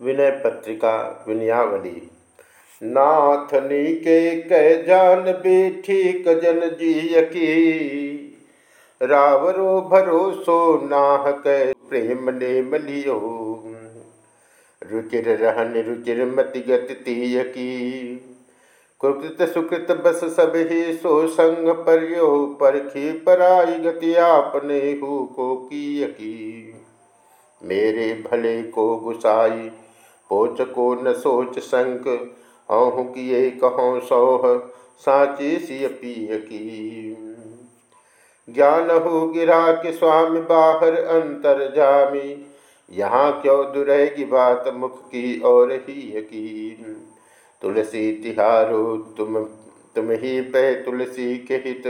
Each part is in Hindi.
विनय पत्रिका, विनयावली। नाथनी के कह जान ठीक जन जी की। रावरो भरोसो नाह कै प्रेम ने मलियो रुचिर रहन रुचिर मति गति तीय की। कुकृत सुकृत बस सब ही सो संग परियो, परखी पराई गति आपने हु को की। यकी मेरे भले को गुसाई पोच को न सोच संक अहु किए कहो सौह, साची सी पिय की। ज्ञान हो गिरा के स्वामी बाहर अंतर जामी। यहाँ क्यों दुरेगी बात मुख की और ही यकीन। तुलसी तिहारो, तुम तुम ही पे तुलसी के हित।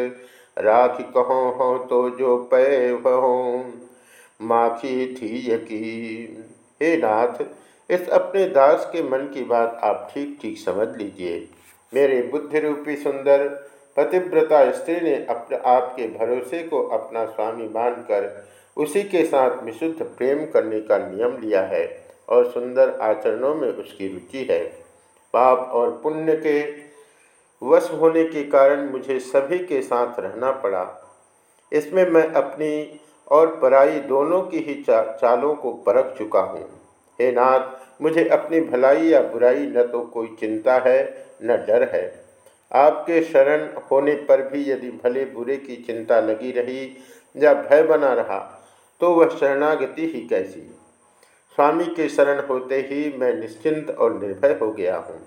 राख कहो हो तो जो पे हो माखी थी यकीन। हे नाथ इस अपने दास के मन की बात आप ठीक ठीक समझ लीजिए। मेरे बुद्धि रूपी सुंदर पतिव्रता स्त्री ने अपने आपके भरोसे को अपना स्वामी मानकर उसी के साथ विशुद्ध प्रेम करने का नियम लिया है और सुंदर आचरणों में उसकी रुचि है। पाप और पुण्य के वश होने के कारण मुझे सभी के साथ रहना पड़ा। इसमें मैं अपनी और पराई दोनों की ही चा, चालों को परख चुका हूँ। हे नाथ, मुझे अपनी भलाई या बुराई न तो कोई चिंता है, न डर है। आपके शरण होने पर भी यदि भले बुरे की चिंता लगी रही या भय बना रहा तो वह शरणागति ही कैसी? स्वामी के शरण होते ही मैं निश्चिंत और निर्भय हो गया हूँ।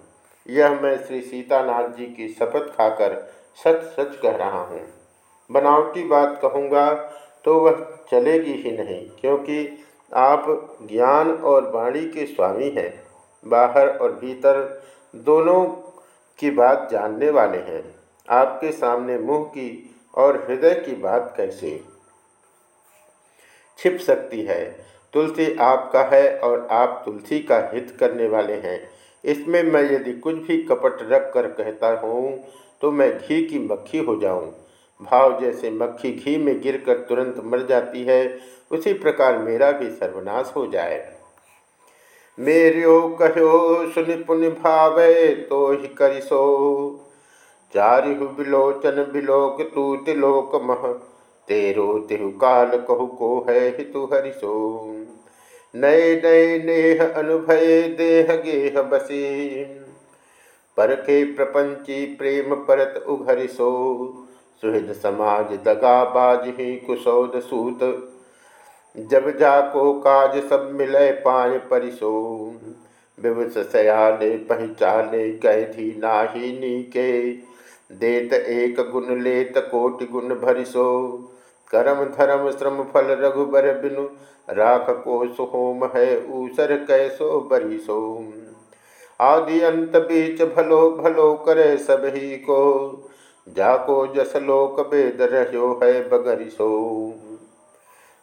यह मैं श्री सीतानाथ जी की शपथ खाकर सच सच कह रहा हूँ। बनावटी बात कहूँगा तो वह चलेगी ही नहीं, क्योंकि आप ज्ञान और वाणी के स्वामी हैं। बाहर और भीतर दोनों की बात जानने वाले हैं। आपके सामने मुँह की और हृदय की बात कैसे? छिप सकती है। तुलसी आपका है और आप तुलसी का हित करने वाले हैं। इसमें मैं यदि कुछ भी कपट रख कर कहता हूँ तो मैं घी की मक्खी हो जाऊँ। भाव जैसे मक्खी घी में गिरकर तुरंत मर जाती है, उसी प्रकार मेरा भी सर्वनाश हो जाए। मेरियो कहो, सुनि पुनि भावे तो ही करिसो। चारिहु बिलोचन बिलोक, तू तिलोक मह, तेरो तिहु काल कहु को है हितु हरिशो नए नए नेह अनुभय, देह गेह बसी। परखे प्रपंची प्रेम परत उघरिसो। सुहृद समाज दगा बाज ही कुशोद सूत। जब जाको काज सब मिले पाए परिसो विवस सयाले पहचाने कैधी नाही नीके। देत एक गुण लेत कोटि गुण भरिसो। करम धर्म श्रम फल रघुबर बिनु। राख को सुहोम है ऊसर कैसो बरिसो। आदि अंत बीच भलो भलो करे सबही को। जाको जस लोक बेद रहो है बगरिसो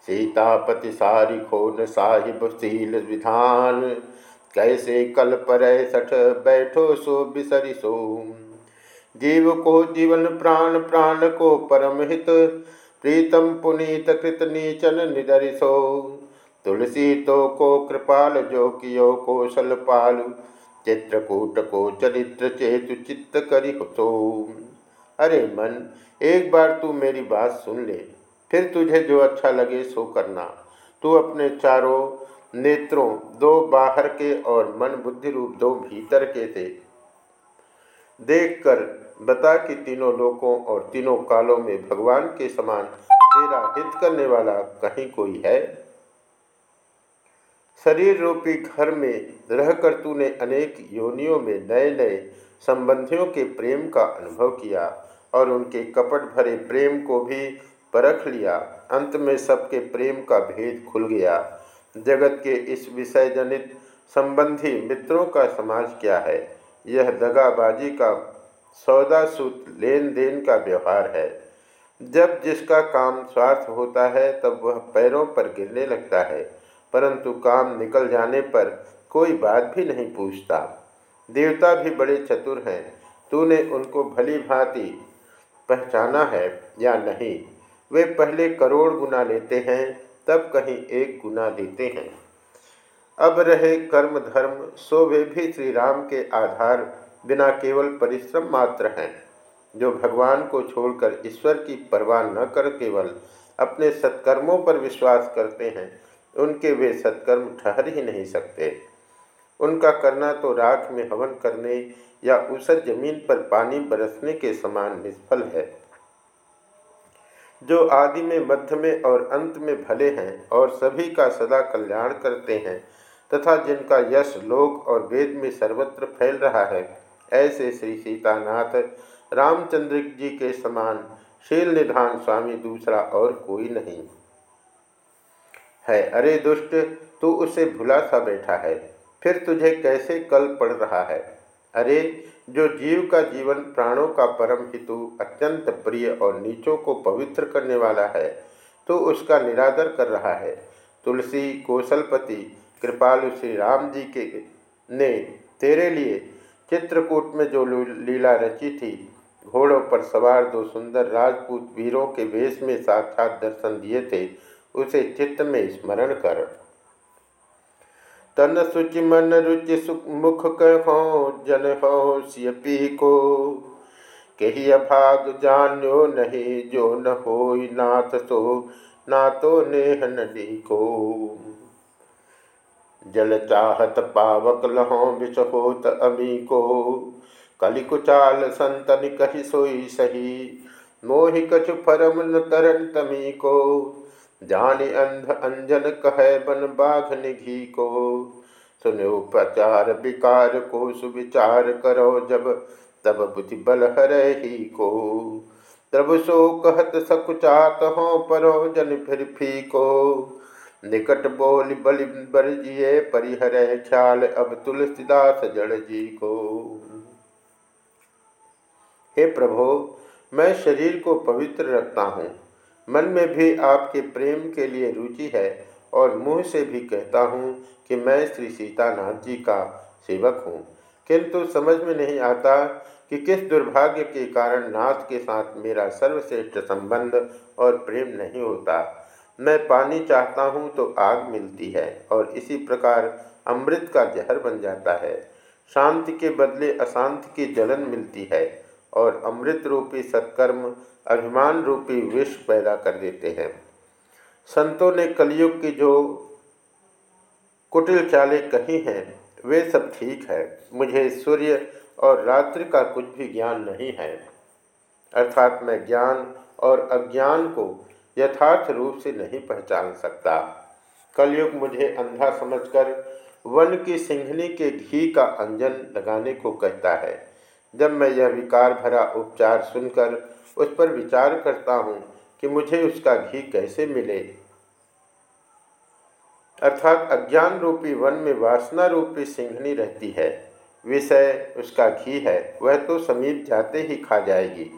सीतापति सारी खोन साहिब सील विधान, कैसे कल पर सठ बैठो सो बिसरिसो जीव को जीवन प्राण प्राण को परम हित, प्रीतम पुनीत कृत नीचन निदरिसो तुलसी तो को कृपाल, जो कियो कौशल पालु, चित्रकूट को चरित्र चेतु चित्त करी अरे मन, एक बार तू मेरी बात सुन ले, फिर तुझे जो अच्छा लगे सो करना। तू अपने चारों नेत्रों, दो बाहर के और मन बुद्धि रूप दो भीतर के थे। देखकर बता कि तीनों लोकों और तीनों कालों में भगवान के समान तेरा हित करने वाला कहीं कोई है? शरीर रूपी घर में रहकर तूने अनेक योनियों में नए नए संबंधियों के प्रेम का अनुभव किया और उनके कपट भरे प्रेम को भी परख लिया। अंत में सबके प्रेम का भेद खुल गया। जगत के इस विषय जनित संबंधी मित्रों का समाज क्या है? यह दगाबाजी का सौदा सूत लेन देन का व्यवहार है। जब जिसका काम स्वार्थ होता है, तब वह पैरों पर गिरने लगता है, परंतु काम निकल जाने पर कोई बात भी नहीं पूछता। देवता भी बड़े चतुर हैं। तूने उनको भली भांति पहचाना है या नहीं? वे पहले करोड़ गुना लेते हैं, तब कहीं एक गुना देते हैं। अब रहे कर्म धर्म, सो वे भी श्री राम के आधार बिना केवल परिश्रम मात्र हैं, जो भगवान को छोड़कर ईश्वर की परवाह न कर केवल अपने सत्कर्मों पर विश्वास करते हैं, उनके वे सत्कर्म ठहर ही नहीं सकते। उनका करना तो राख में हवन करने या उसर ज़मीन पर पानी बरसने के समान निष्फल है। जो आदि में, मध्य में और अंत में भले हैं और सभी का सदा कल्याण करते हैं तथा जिनका यश लोक और वेद में सर्वत्र फैल रहा है, ऐसे श्री सीतानाथ, रामचंद्र जी के समान शील निधान स्वामी दूसरा और कोई नहीं। है, अरे दुष्ट, तू उसे भुला सा बैठा है। फिर तुझे कैसे कल पड़ रहा है? अरे, जो जीव का जीवन प्राणों का परम हितु, अत्यंत प्रिय और नीचों को पवित्र करने वाला है तो उसका निरादर कर रहा है। तुलसी कौशलपति कृपालु श्री राम जी के, ने तेरे लिए चित्रकूट में जो लीला रची थी, घोड़ों पर सवार दो सुंदर राजपूत वीरों के वेश में साक्षात दर्शन दिए थे, उसे चित्त में स्मरण कर। तन सुचि मन रुचि सुख मुख कहो, जन हो सियपी को कही अभाग जान्यो नहीं, जो न हो नाथ तो ना तो नेह नदी को जल चाहत पावक लहो विष होत अमी को कलिकुचाल संतन कही सोई सही, मोहि कछु फरम न तरन तमी को जानी अंध अंजन कह बन बाघ निघी को। सुनो प्रचार विकार को, सुविचार करो जब, तब बुद्धि बल हर ही को। तब सो कहत सकुचात हो परो जन फिर फ़ी को। निकट बोल बलि बरजिए परिहर ख्याल, अब तुलसीदास जड़ जी को। हे प्रभो, मैं शरीर को पवित्र रखता हूँ। मन में भी आपके प्रेम के लिए रुचि है और मुँह से भी कहता हूँ कि मैं श्री सीतानाथ जी का सेवक हूँ। किंतु समझ में नहीं आता कि किस दुर्भाग्य के कारण नाथ के साथ मेरा सर्वश्रेष्ठ संबंध और प्रेम नहीं होता। मैं पानी चाहता हूँ तो आग मिलती है और इसी प्रकार अमृत का जहर बन जाता है। शांति के बदले अशांति की जलन मिलती है। और अमृत रूपी सत्कर्म, अभिमान रूपी विष पैदा कर देते हैं। संतों ने कलयुग की जो कुटिल चालें कही हैं, वे सब ठीक है। मुझे सूर्य और रात्रि का कुछ भी ज्ञान नहीं है। अर्थात मैं ज्ञान और अज्ञान को यथार्थ रूप से नहीं पहचान सकता। कलयुग मुझे अंधा समझकर वन की सिंघनी के घी का अंजन लगाने को कहता है। जब मैं यह विकार भरा उपचार सुनकर उस पर विचार करता हूँ कि मुझे उसका घी कैसे मिले। अर्थात अज्ञान रूपी वन में वासना रूपी सिंघनी रहती है। विषय उसका घी है, वह तो समीप जाते ही खा जाएगी।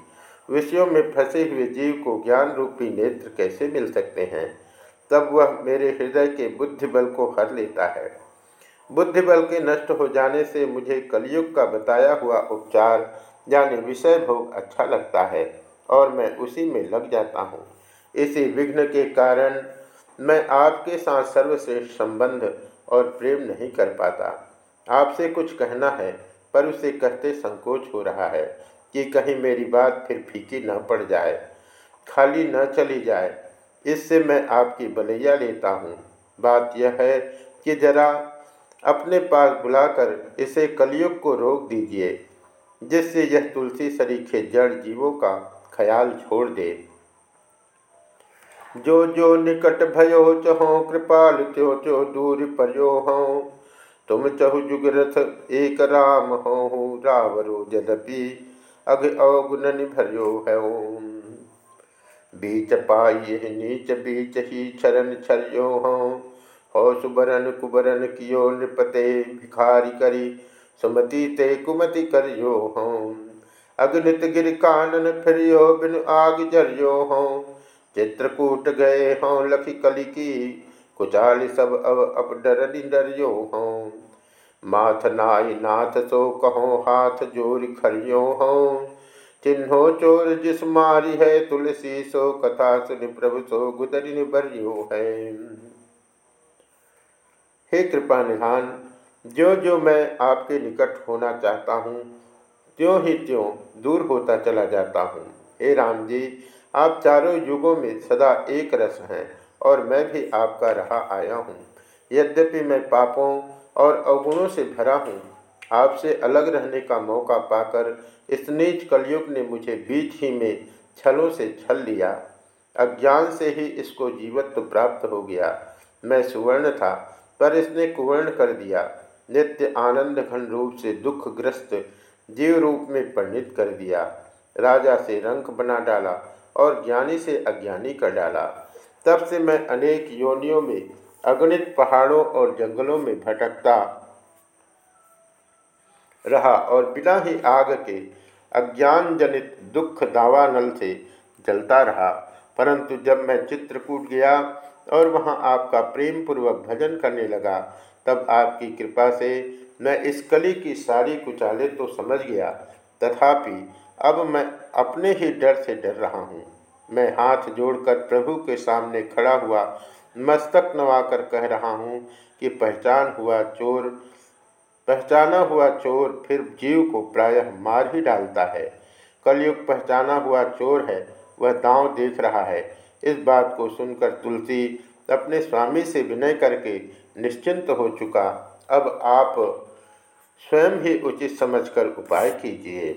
विषयों में फंसे हुए जीव को ज्ञान रूपी नेत्र कैसे मिल सकते हैं? तब वह मेरे हृदय के बुद्धि बल को हर लेता है। बुद्धि बल के नष्ट हो जाने से मुझे कलयुग का बताया हुआ उपचार यानी विषय भोग अच्छा लगता है और मैं उसी में लग जाता हूँ। इसी विघ्न के कारण मैं आपके साथ सर्वश्रेष्ठ संबंध और प्रेम नहीं कर पाता। आपसे कुछ कहना है, पर उसे कहते संकोच हो रहा है कि कहीं मेरी बात फिर फीकी न पड़ जाए, खाली न चली जाए। इससे मैं आपकी बलैया लेता हूँ। बात यह है कि जरा अपने पास बुलाकर इसे कलयुग को रोक दीजिए, जिससे यह तुलसी सरीखे जड़ जीवों का ख्याल छोड़ दे। जो जो निकट भयो चहो, कृपाल त्यो त्यो दूर पर्यो हो। तुम चहु जुगरथ एक राम हो रावरो जदपि अग अवगुण भरियो है। बीच पाई नीच बीच ही छरन छरियो हो। हो सुबरन कुबरन कियो नृपते, भिखारी करी, सुमति ते कुमति करियो हों। अग्नित गिर कानन फिरियो, बिन आग जरियो हो। चित्रकूट गए हों, लखी कली की, कुचाल सब अब अब डरनी डरियो हों। माथ नाई नाथ, सो कहो हाथ ज़ोर खरियो हों। चिन्हो चोर जिस मारी है, तुलसी सो कथा सुन प्रभु सो गुदरिन बरियो है। हे कृपा निधान जो जो मैं आपके निकट होना चाहता हूँ, त्यों ही त्यों दूर होता चला जाता हूँ। हे राम जी, आप चारों युगों में सदा एक रस हैं और मैं भी आपका रहा आया हूँ। यद्यपि मैं पापों और अवगुणों से भरा हूँ, आपसे अलग रहने का मौका पाकर इस नीच कलयुग ने मुझे बीच ही में छलों से छल लिया। अज्ञान से ही इसको जीवत्व प्राप्त हो गया। मैं सुवर्ण था पर इसने कुवर्ण कर दिया। नित्य आनंद घन रूप से दुखग्रस्त जीव रूप में परिणित कर दिया। राजा से रंक बना डाला और ज्ञानी से अज्ञानी कर डाला। तब से मैं अनेक योनियों में, अगणित पहाड़ों और जंगलों में भटकता रहा और बिना ही आग के अज्ञान जनित दुख दावानल से जलता रहा। परंतु जब मैं चित्रकूट गया और वहाँ आपका प्रेम पूर्वक भजन करने लगा। तब आपकी कृपा से मैं इस कली की सारी कुचाले तो समझ गया। तथापि अब मैं अपने ही डर से डर रहा हूँ। मैं हाथ जोड़कर प्रभु के सामने खड़ा हुआ मस्तक नवाकर कह रहा हूँ कि पहचान हुआ चोर, पहचाना हुआ चोर फिर जीव को प्रायः मार ही डालता है। कलयुग पहचाना हुआ चोर है, वह दांव देख रहा है। इस बात को सुनकर तुलसी अपने स्वामी से विनय करके निश्चिंत हो चुका। अब आप स्वयं ही उचित समझकर उपाय कीजिए।